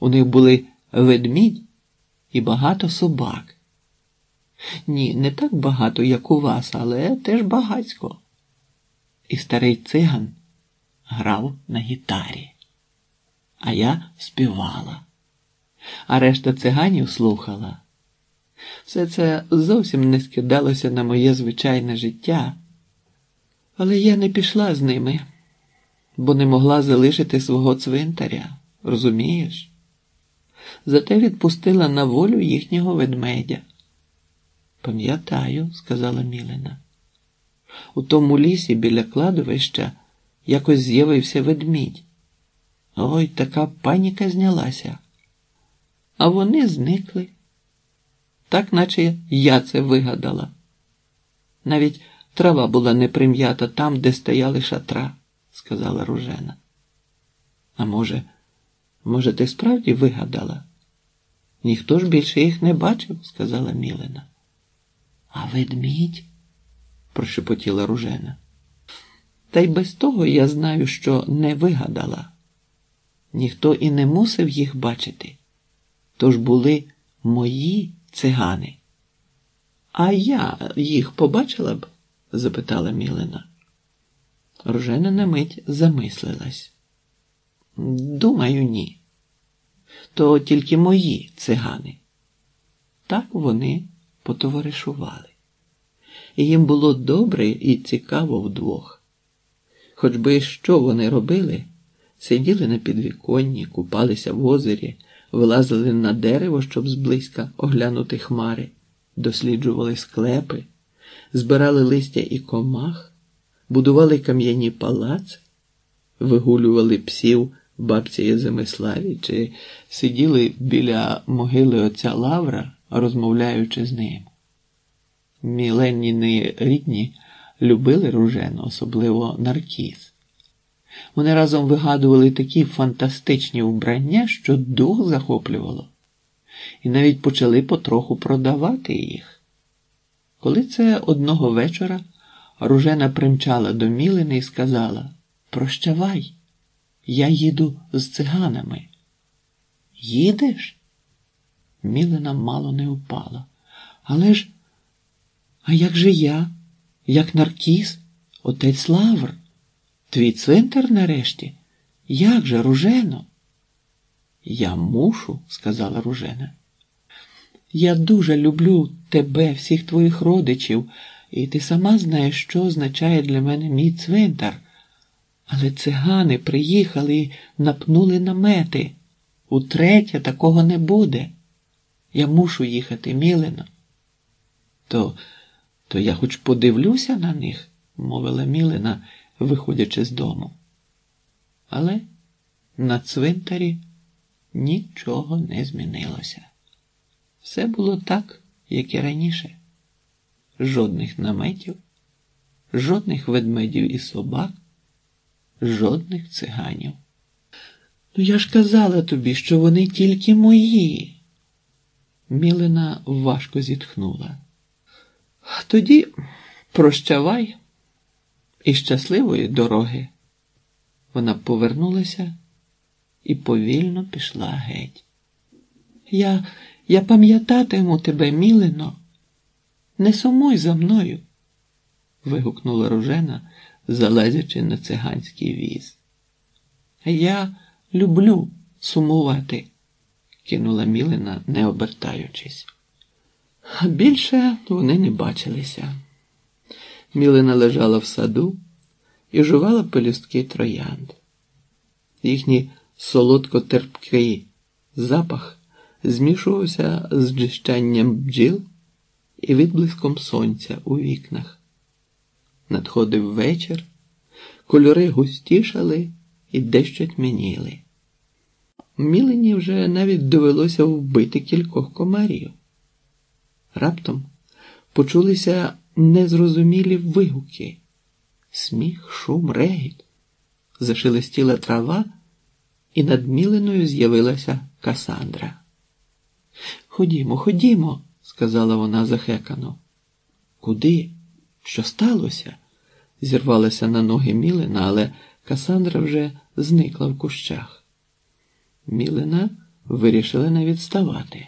У них були ведмідь і багато собак. Ні, не так багато, як у вас, але теж багацько. І старий циган грав на гітарі, а я співала, а решта циганів слухала. Все це зовсім не скидалося на моє звичайне життя, але я не пішла з ними, бо не могла залишити свого цвинтаря, розумієш? Зате відпустила на волю їхнього ведмедя. Пам'ятаю, сказала Мілина. У тому лісі біля кладовища якось з'явився ведмідь. Ой, така паніка знялася. А вони зникли. Так наче я це вигадала. Навіть трава була не прим'ята там, де стояли шатра, сказала Ружена. А може, може, ти справді вигадала? Ніхто ж більше їх не бачив, сказала Мілина. А ведмідь? прошепотіла Ружена. Та й без того я знаю, що не вигадала. Ніхто і не мусив їх бачити. Тож були мої цигани. А я їх побачила б? запитала Мілина. Ружена на мить замислилась. Думаю, ні. То тільки мої цигани. Так вони потоваришували. Їм було добре і цікаво вдвох. Хоч би що вони робили, сиділи на підвіконні, купалися в озері, вилазили на дерево, щоб зблизька оглянути хмари, досліджували склепи, збирали листя і комах, будували кам'яні палаци, вигулювали псів бабці Єземиславі чи сиділи біля могили отця Лавра, розмовляючи з ним. Міленніни рідні любили ружену, особливо наркіз. Вони разом вигадували такі фантастичні вбрання, що дух захоплювало, і навіть почали потроху продавати їх. Коли це одного вечора ружена примчала до Мілини і сказала Прощавай, я їду з циганами. Їдеш? Мілина мало не впала. Але ж, а як же я, як наркіз, отець Лавр? Твій цвинтар нарешті? Як же, Ружено? Я мушу, сказала Ружена. Я дуже люблю тебе, всіх твоїх родичів, і ти сама знаєш, що означає для мене мій цвинтар. Але цигани приїхали і напнули намети. Утретє такого не буде. Я мушу їхати, Мілино. То, то я хоч подивлюся на них, мовила Мілина виходячи з дому. Але на цвинтарі нічого не змінилося. Все було так, як і раніше. Жодних наметів, жодних ведмедів і собак, жодних циганів. Ну, я ж казала тобі, що вони тільки мої. Мілина важко зітхнула. Тоді прощавай і щасливої дороги. Вона повернулася і повільно пішла геть. Я я пам'ятатиму тебе, мілино, не сумуй за мною. вигукнула ружена, залазячи на циганський віз. Я люблю сумувати, кинула Мілина, не обертаючись. Більше вони не бачилися. Мілина лежала в саду і жувала пелюстки троянд. Їхній солодко-терпкий запах змішувався з джищанням бджіл і відблиском сонця у вікнах. Надходив вечір, кольори густішали і дещо тьмяніли. Мілені вже навіть довелося вбити кількох комарів. Раптом почулися незрозумілі вигуки, сміх, шум, регіт, зашелестіла трава, і над міленою з'явилася Касандра. Ходімо, ходімо, сказала вона захекано. Куди? Що сталося? зірвалася на ноги Мілина, але Касандра вже зникла в кущах. Мілина вирішила не відставати.